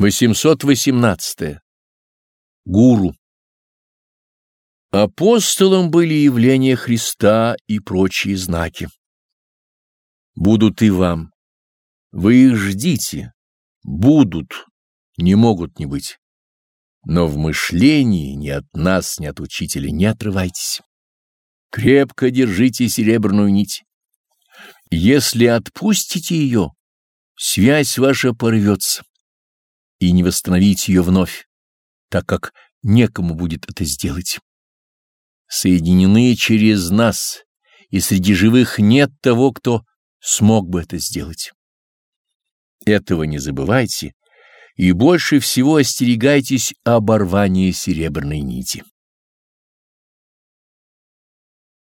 818. Гуру. Апостолом были явления Христа и прочие знаки. Будут и вам. Вы их ждите. Будут. Не могут не быть. Но в мышлении ни от нас, ни от учителя не отрывайтесь. Крепко держите серебряную нить. Если отпустите ее, связь ваша порвется и не восстановить ее вновь, так как некому будет это сделать. Соединены через нас, и среди живых нет того, кто смог бы это сделать. Этого не забывайте, и больше всего остерегайтесь оборвания серебряной нити.